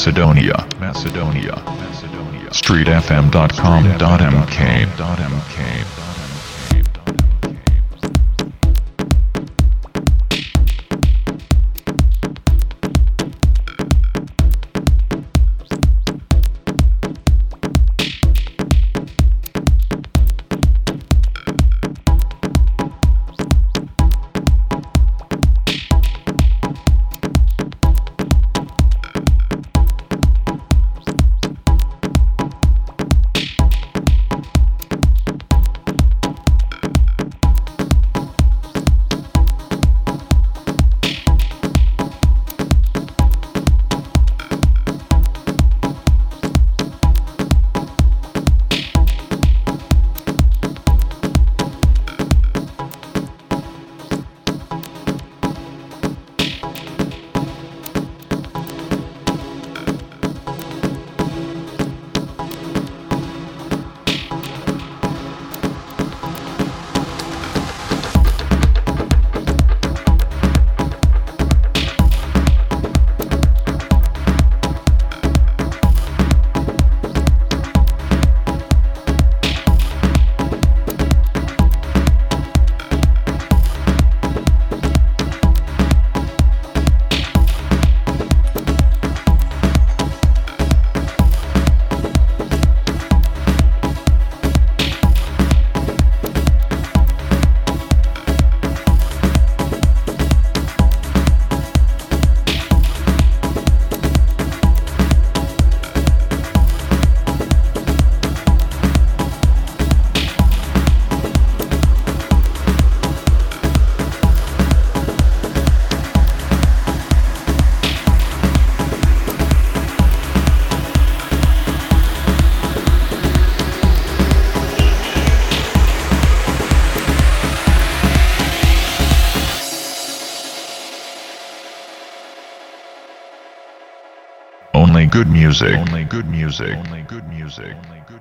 Macedonia. Macedonia. Macedonia. StreetFM.com.mk. music. Only good music. Only good music. Good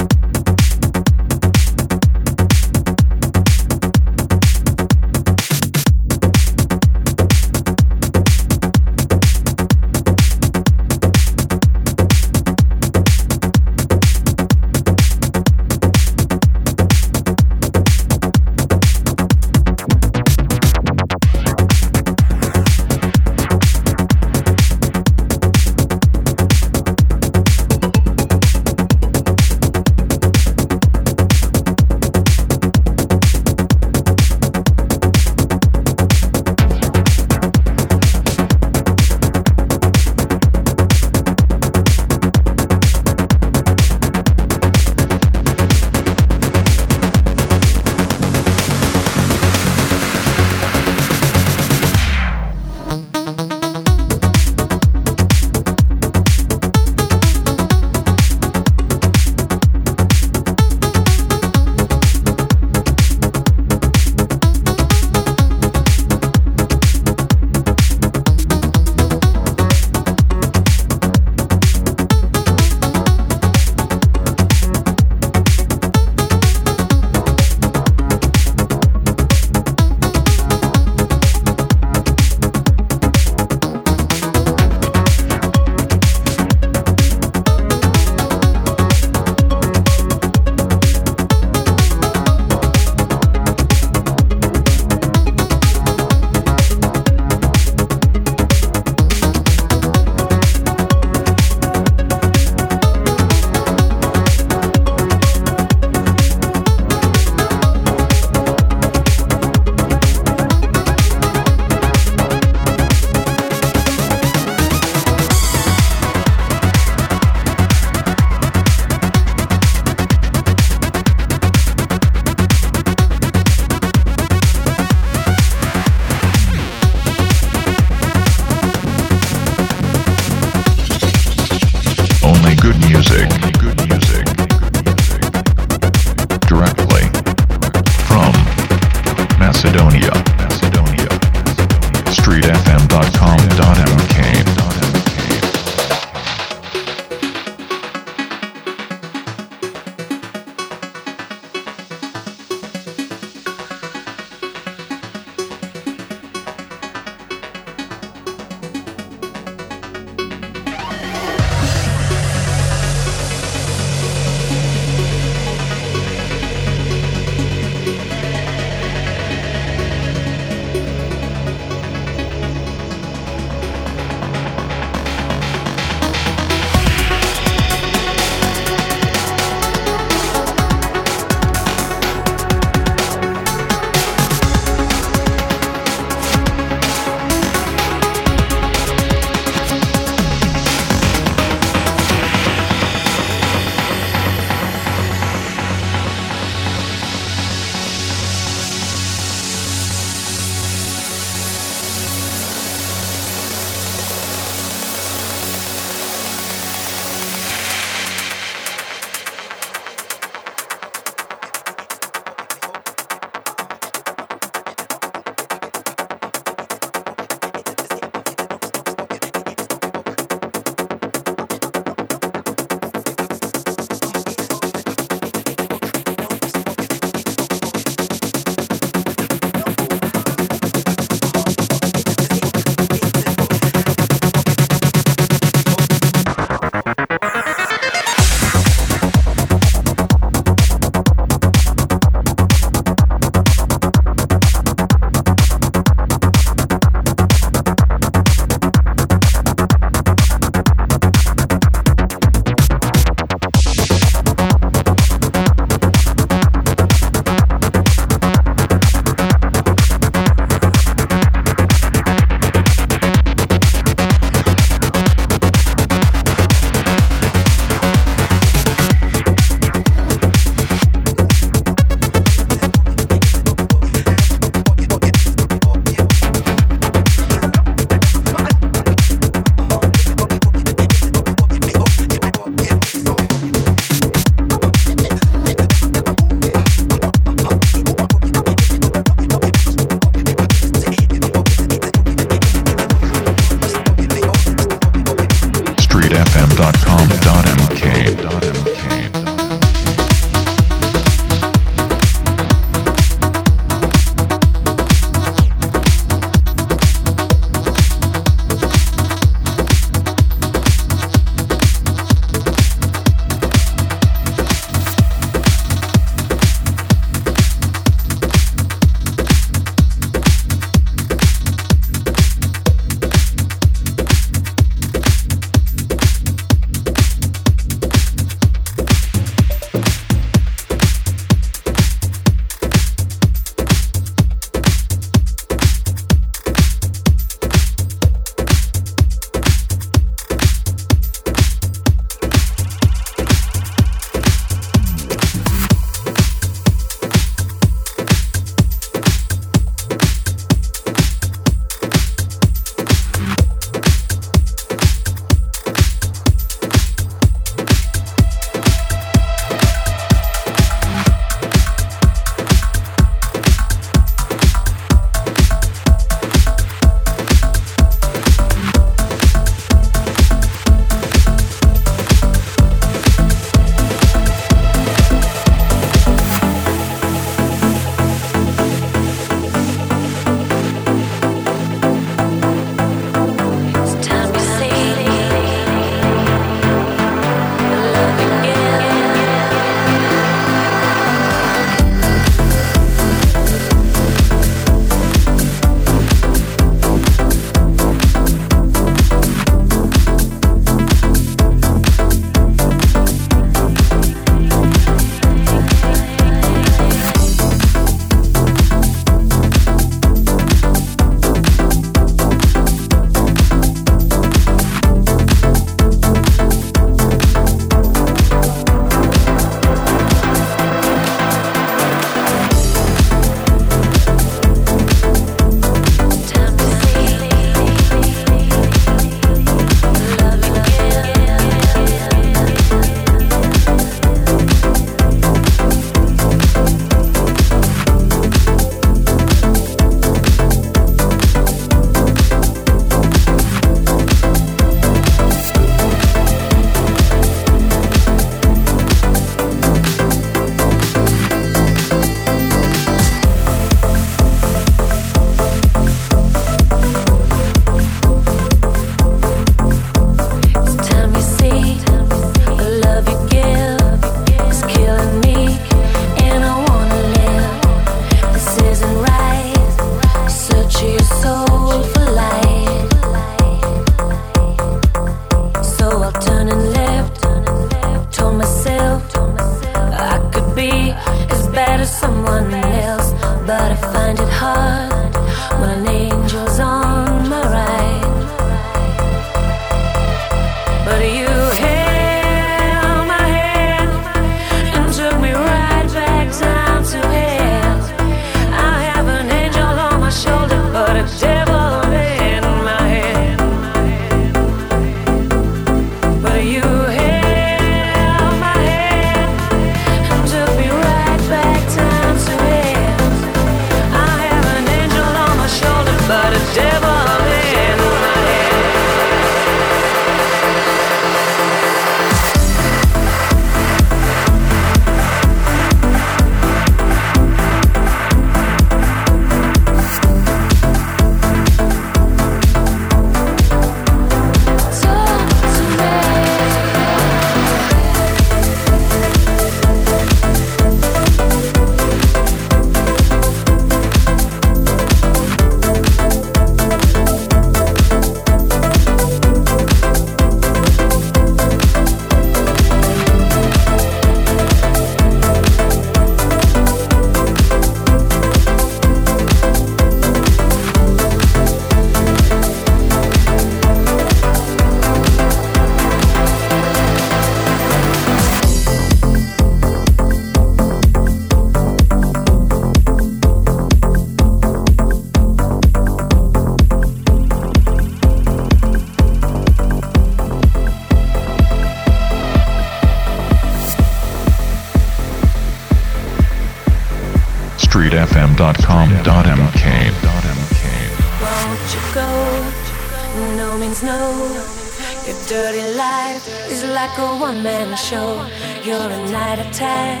show. You're a night attack.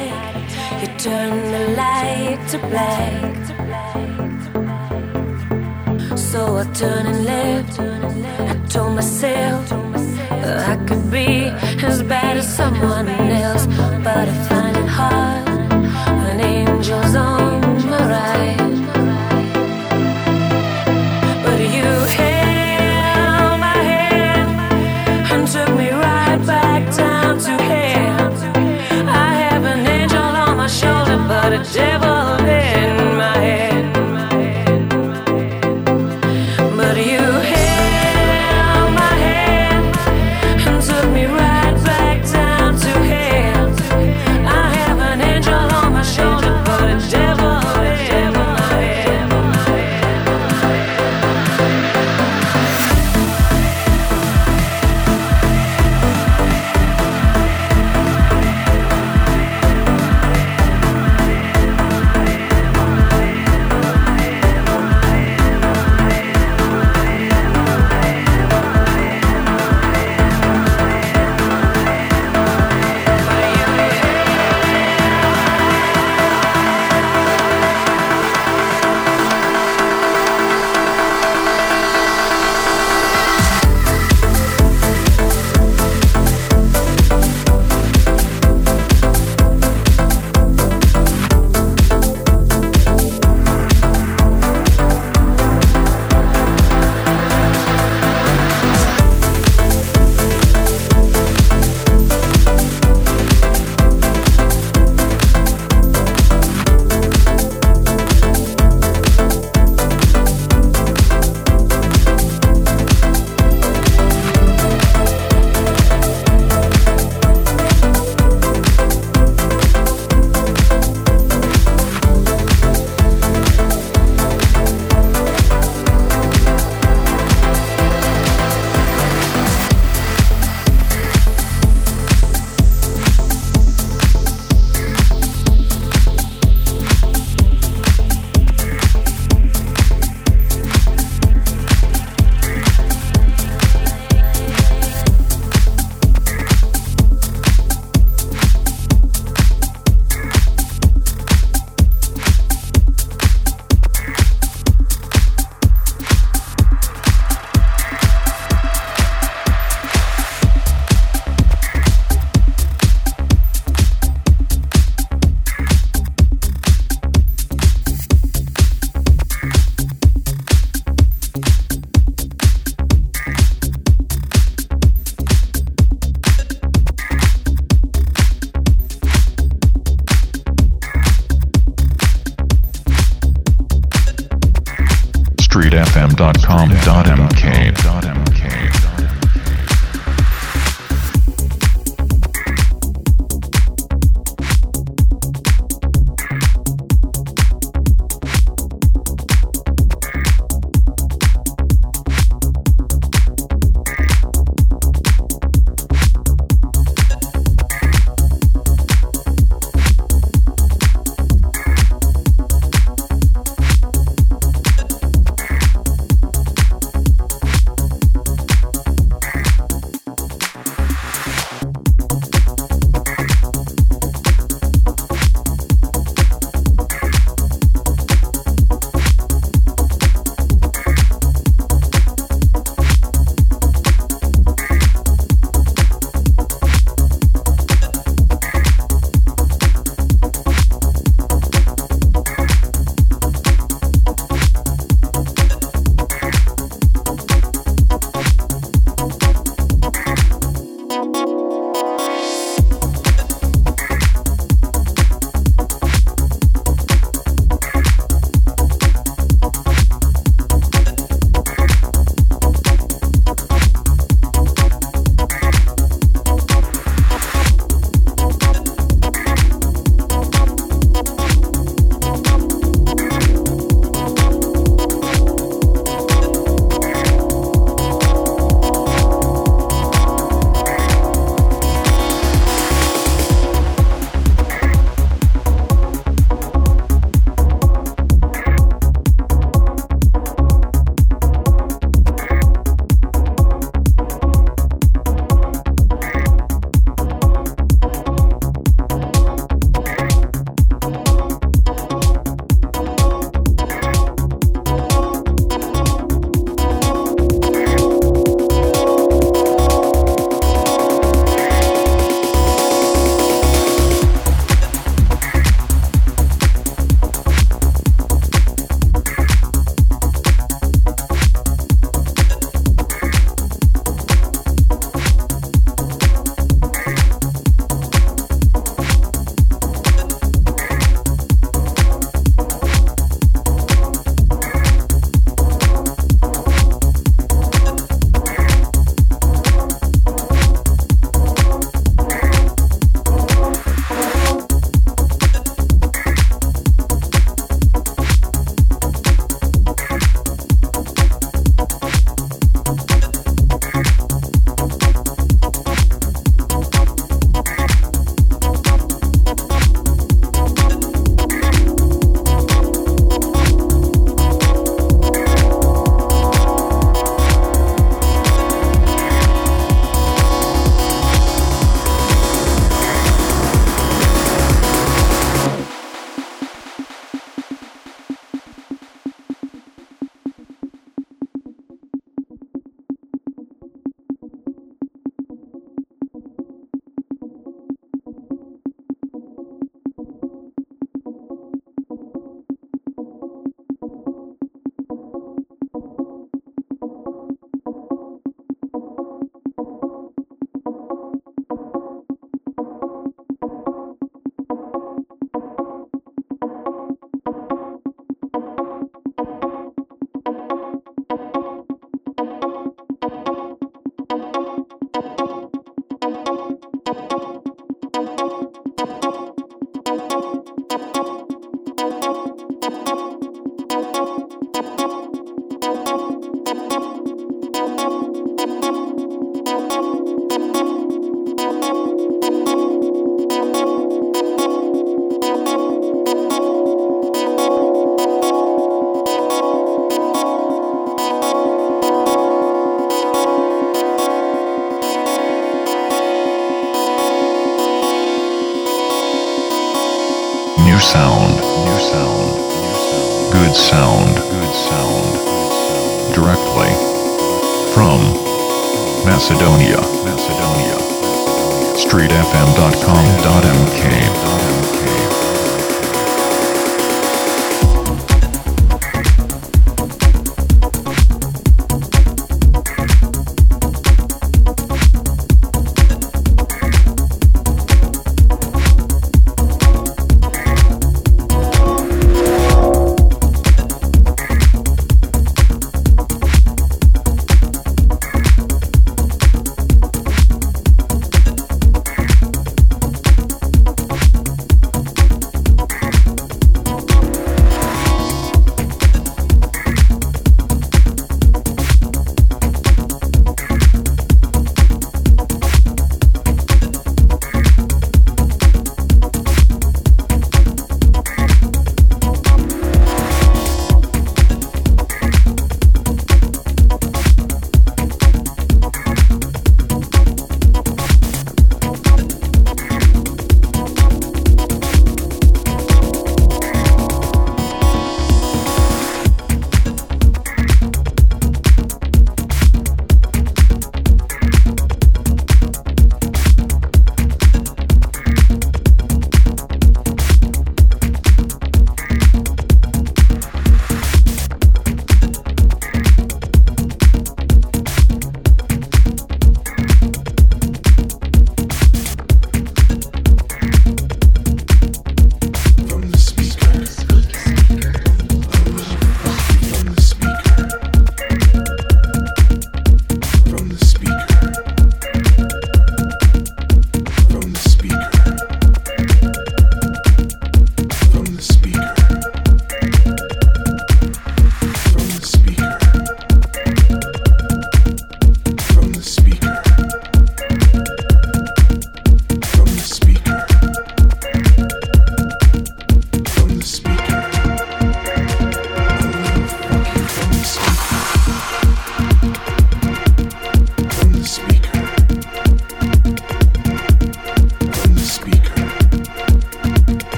You turn the light to black. So I turn and left. I told myself I could be as bad as someone else, but I find it hard when angels on a devil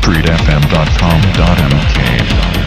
StreetFM.com.mk.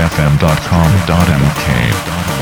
streetfm.com.mk.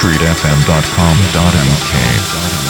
streetfm.com.mk.